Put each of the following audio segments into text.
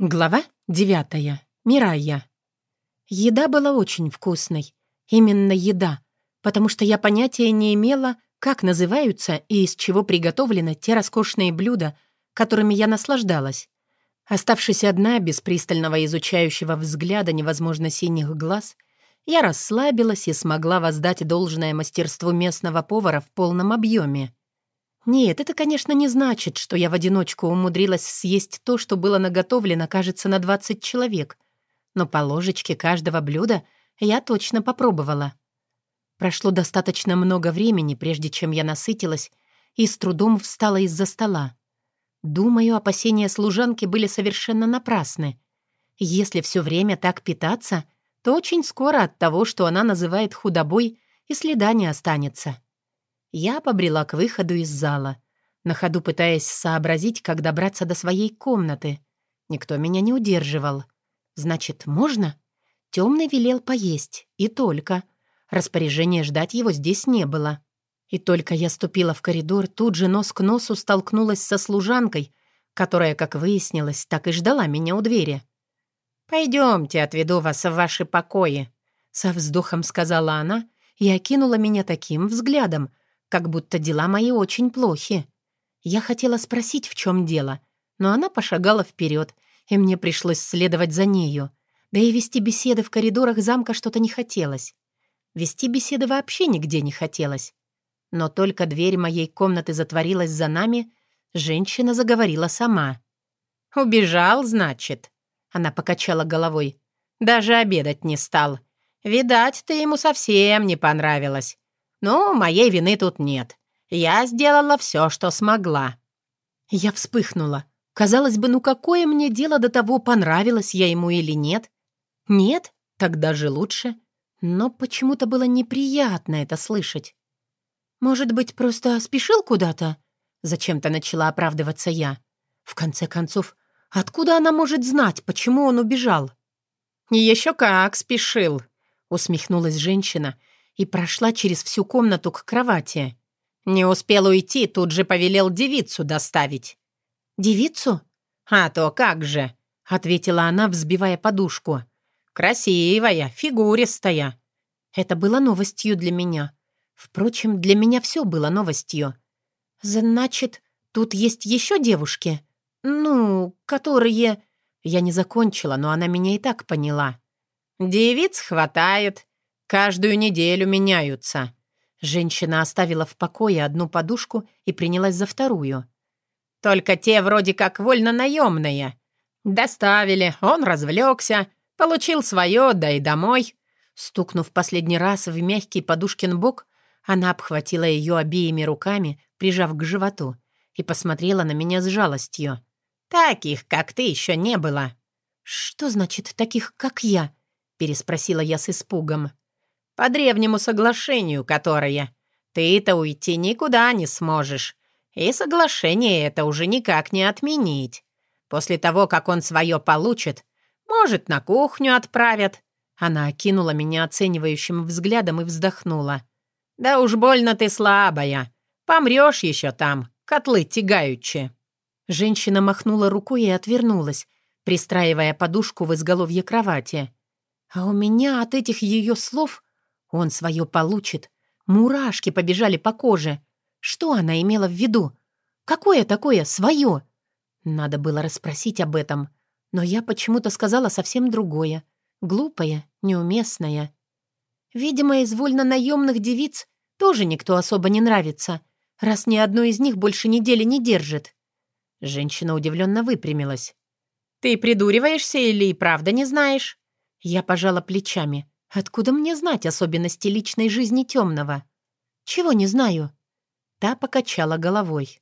Глава девятая. Мирайя. Еда была очень вкусной. Именно еда, потому что я понятия не имела, как называются и из чего приготовлены те роскошные блюда, которыми я наслаждалась. Оставшись одна, без пристального изучающего взгляда невозможно синих глаз, я расслабилась и смогла воздать должное мастерству местного повара в полном объеме. Нет, это, конечно, не значит, что я в одиночку умудрилась съесть то, что было наготовлено, кажется, на 20 человек. Но по ложечке каждого блюда я точно попробовала. Прошло достаточно много времени, прежде чем я насытилась и с трудом встала из-за стола. Думаю, опасения служанки были совершенно напрасны. Если все время так питаться, то очень скоро от того, что она называет худобой, и следа не останется. Я побрела к выходу из зала, на ходу пытаясь сообразить, как добраться до своей комнаты. Никто меня не удерживал. Значит, можно? Темный велел поесть, и только. Распоряжения ждать его здесь не было. И только я ступила в коридор, тут же нос к носу столкнулась со служанкой, которая, как выяснилось, так и ждала меня у двери. «Пойдемте, отведу вас в ваши покои», — со вздохом сказала она и окинула меня таким взглядом, как будто дела мои очень плохи. Я хотела спросить, в чем дело, но она пошагала вперед, и мне пришлось следовать за нею. Да и вести беседы в коридорах замка что-то не хотелось. Вести беседы вообще нигде не хотелось. Но только дверь моей комнаты затворилась за нами, женщина заговорила сама. «Убежал, значит?» Она покачала головой. «Даже обедать не стал. Видать, ты ему совсем не понравилась. «Ну, моей вины тут нет. Я сделала все, что смогла». Я вспыхнула. Казалось бы, ну какое мне дело до того, понравилось я ему или нет? Нет? Тогда же лучше. Но почему-то было неприятно это слышать. «Может быть, просто спешил куда-то?» Зачем-то начала оправдываться я. В конце концов, откуда она может знать, почему он убежал? «Еще как спешил!» — усмехнулась женщина и прошла через всю комнату к кровати. Не успел уйти, тут же повелел девицу доставить. «Девицу?» «А то как же!» — ответила она, взбивая подушку. «Красивая, фигуристая». Это было новостью для меня. Впрочем, для меня все было новостью. «Значит, тут есть еще девушки? Ну, которые...» Я не закончила, но она меня и так поняла. «Девиц хватает. Каждую неделю меняются». Женщина оставила в покое одну подушку и принялась за вторую. «Только те вроде как вольно наемные. Доставили, он развлекся, получил свое, да и домой». Стукнув последний раз в мягкий подушкин бок, она обхватила ее обеими руками, прижав к животу, и посмотрела на меня с жалостью. «Таких, как ты, еще не было». «Что значит «таких, как я»?» — переспросила я с испугом. По древнему соглашению, которое ты-то уйти никуда не сможешь. И соглашение это уже никак не отменить. После того, как он свое получит, может, на кухню отправят». Она окинула меня оценивающим взглядом и вздохнула. «Да уж больно ты слабая. Помрешь еще там, котлы тягаючи». Женщина махнула рукой и отвернулась, пристраивая подушку в изголовье кровати. А у меня от этих ее слов он свое получит. Мурашки побежали по коже. Что она имела в виду? Какое такое свое? Надо было расспросить об этом. Но я почему-то сказала совсем другое. Глупое, неуместное. Видимо, из вольно-наемных девиц тоже никто особо не нравится, раз ни одной из них больше недели не держит. Женщина удивленно выпрямилась. «Ты придуриваешься или и правда не знаешь?» Я пожала плечами. Откуда мне знать особенности личной жизни темного? Чего не знаю? Та покачала головой.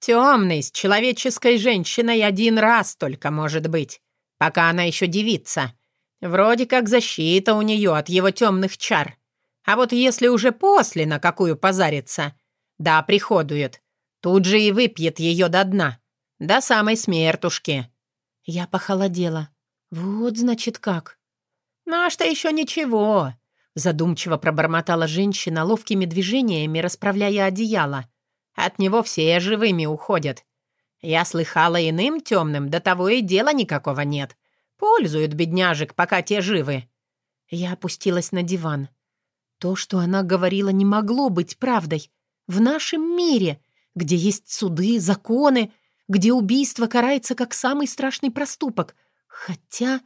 Темный с человеческой женщиной один раз только может быть, пока она еще девица. Вроде как защита у нее от его темных чар. А вот если уже после на какую позарится, да, приходует, тут же и выпьет ее до дна, до самой смертушки. Я похолодела. Вот, значит, как. «Наш-то еще ничего», — задумчиво пробормотала женщина ловкими движениями, расправляя одеяло. «От него все живыми уходят. Я слыхала иным темным, до того и дела никакого нет. Пользуют бедняжек, пока те живы». Я опустилась на диван. То, что она говорила, не могло быть правдой. В нашем мире, где есть суды, законы, где убийство карается как самый страшный проступок. Хотя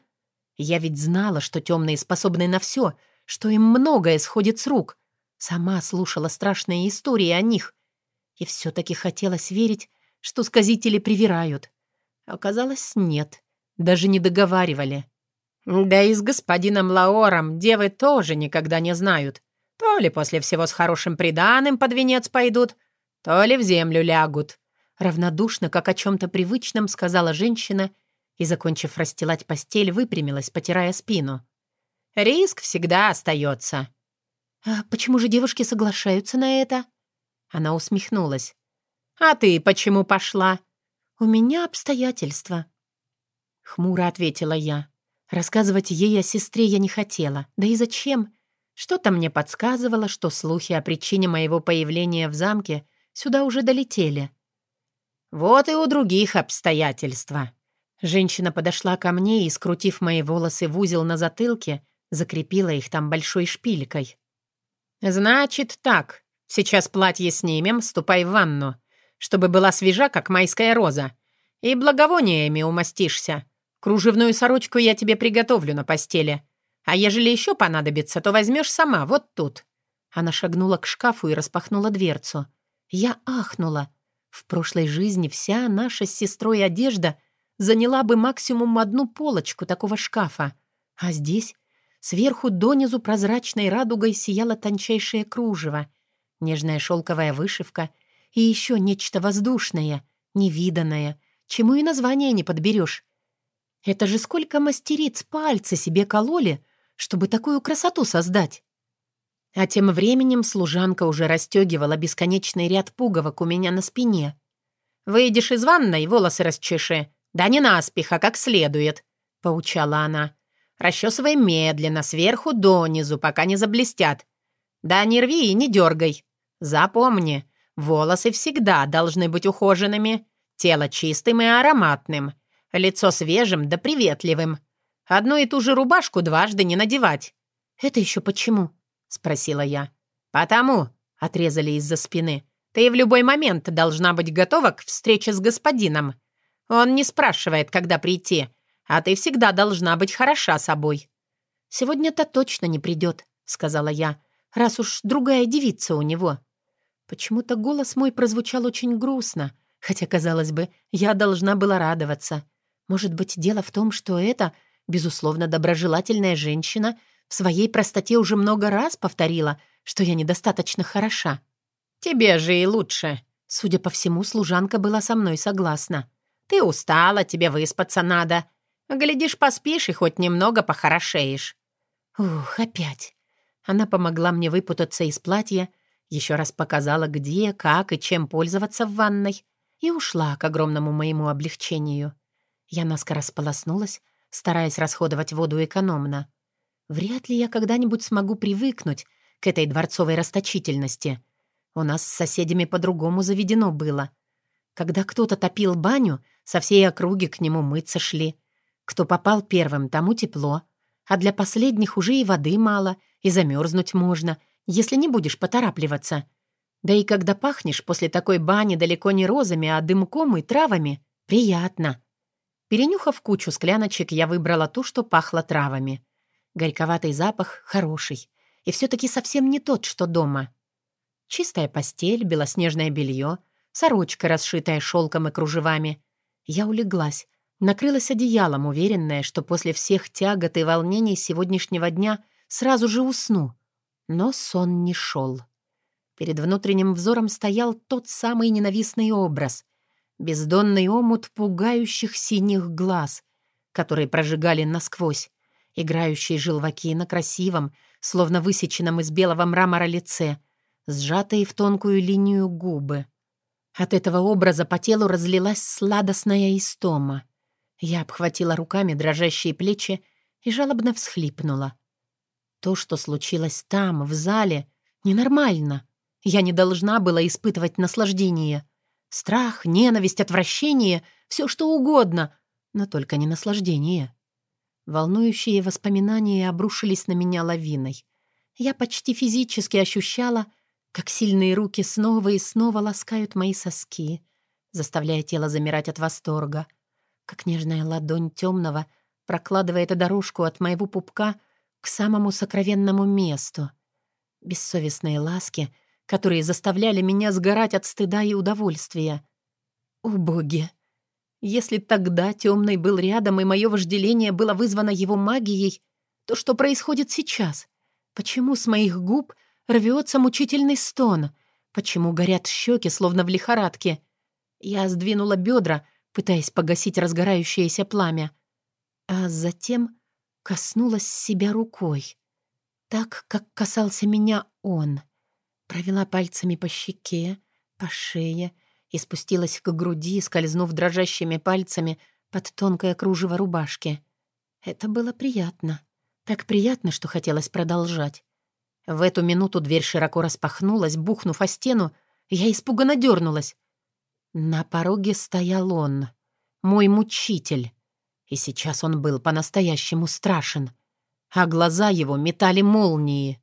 я ведь знала, что темные способны на все, что им многое сходит с рук. Сама слушала страшные истории о них. И все-таки хотелось верить, что сказители привирают. Оказалось, нет. Даже не договаривали. Да и с господином Лаором девы тоже никогда не знают. То ли после всего с хорошим приданым под венец пойдут, то ли в землю лягут. Равнодушно, как о чем-то привычном, сказала женщина и, закончив расстилать постель, выпрямилась, потирая спину. Риск всегда остается. «А почему же девушки соглашаются на это?» Она усмехнулась. «А ты почему пошла?» «У меня обстоятельства». Хмуро ответила я. Рассказывать ей о сестре я не хотела. Да и зачем? Что-то мне подсказывало, что слухи о причине моего появления в замке сюда уже долетели. «Вот и у других обстоятельства». Женщина подошла ко мне и, скрутив мои волосы в узел на затылке, закрепила их там большой шпилькой. «Значит так. Сейчас платье снимем, ступай в ванну, чтобы была свежа, как майская роза, и благовониями умастишься. Кружевную сорочку я тебе приготовлю на постели. А ежели еще понадобится, то возьмешь сама, вот тут». Она шагнула к шкафу и распахнула дверцу. Я ахнула. В прошлой жизни вся наша с сестрой одежда заняла бы максимум одну полочку такого шкафа. А здесь сверху донизу прозрачной радугой сияло тончайшее кружево, нежная шелковая вышивка и еще нечто воздушное, невиданное, чему и название не подберешь. Это же сколько мастериц пальцы себе кололи, чтобы такую красоту создать. А тем временем служанка уже расстегивала бесконечный ряд пуговок у меня на спине. «Выйдешь из ванной, волосы расчеши. Да не наспех, а как следует», — поучала она. «Расчесывай медленно, сверху донизу, пока не заблестят. Да не рви и не дергай. Запомни, волосы всегда должны быть ухоженными, тело чистым и ароматным. Лицо свежим да приветливым. Одну и ту же рубашку дважды не надевать». «Это еще почему?» — спросила я. «Потому», — отрезали из-за спины, «ты в любой момент должна быть готова к встрече с господином. Он не спрашивает, когда прийти, а ты всегда должна быть хороша собой». «Сегодня-то точно не придет», — сказала я, «раз уж другая девица у него». Почему-то голос мой прозвучал очень грустно, хотя, казалось бы, я должна была радоваться. Может быть, дело в том, что это, безусловно, доброжелательная женщина в своей простоте уже много раз повторила, что я недостаточно хороша. «Тебе же и лучше». Судя по всему, служанка была со мной согласна. «Ты устала, тебе выспаться надо. Глядишь, поспишь и хоть немного похорошеешь». Ух, опять. Она помогла мне выпутаться из платья, еще раз показала, где, как и чем пользоваться в ванной, и ушла к огромному моему облегчению. Я наскоро сполоснулась, стараясь расходовать воду экономно. Вряд ли я когда-нибудь смогу привыкнуть к этой дворцовой расточительности. У нас с соседями по-другому заведено было. Когда кто-то топил баню, со всей округи к нему мыться шли. Кто попал первым, тому тепло. А для последних уже и воды мало, и замерзнуть можно, если не будешь поторапливаться. Да и когда пахнешь после такой бани далеко не розами, а дымком и травами, приятно. Перенюхав кучу скляночек, я выбрала ту, что пахло травами. Горьковатый запах хороший. И все-таки совсем не тот, что дома. Чистая постель, белоснежное белье, сорочка, расшитая шелком и кружевами. Я улеглась, накрылась одеялом, уверенная, что после всех тягот и волнений сегодняшнего дня сразу же усну. Но сон не шел. Перед внутренним взором стоял тот самый ненавистный образ бездонный омут пугающих синих глаз, которые прожигали насквозь, играющие желваки на красивом, словно высеченном из белого мрамора лице, сжатые в тонкую линию губы. От этого образа по телу разлилась сладостная истома. Я обхватила руками дрожащие плечи и жалобно всхлипнула. То, что случилось там, в зале, ненормально. Я не должна была испытывать наслаждение — Страх, ненависть, отвращение — все что угодно, но только не наслаждение. Волнующие воспоминания обрушились на меня лавиной. Я почти физически ощущала, как сильные руки снова и снова ласкают мои соски, заставляя тело замирать от восторга, как нежная ладонь темного прокладывает дорожку от моего пупка к самому сокровенному месту. Бессовестные ласки, которые заставляли меня сгорать от стыда и удовольствия. О, боги! Если тогда темный был рядом, и мое вожделение было вызвано его магией, то что происходит сейчас? Почему с моих губ рвется мучительный стон? Почему горят щеки, словно в лихорадке? Я сдвинула бедра, пытаясь погасить разгорающееся пламя. А затем коснулась себя рукой. Так, как касался меня он. Провела пальцами по щеке, по шее, и спустилась к груди, скользнув дрожащими пальцами под тонкое кружево рубашки. Это было приятно. Так приятно, что хотелось продолжать. В эту минуту дверь широко распахнулась, бухнув о стену, я испуганно дернулась. На пороге стоял он, мой мучитель. И сейчас он был по-настоящему страшен, а глаза его метали молнии.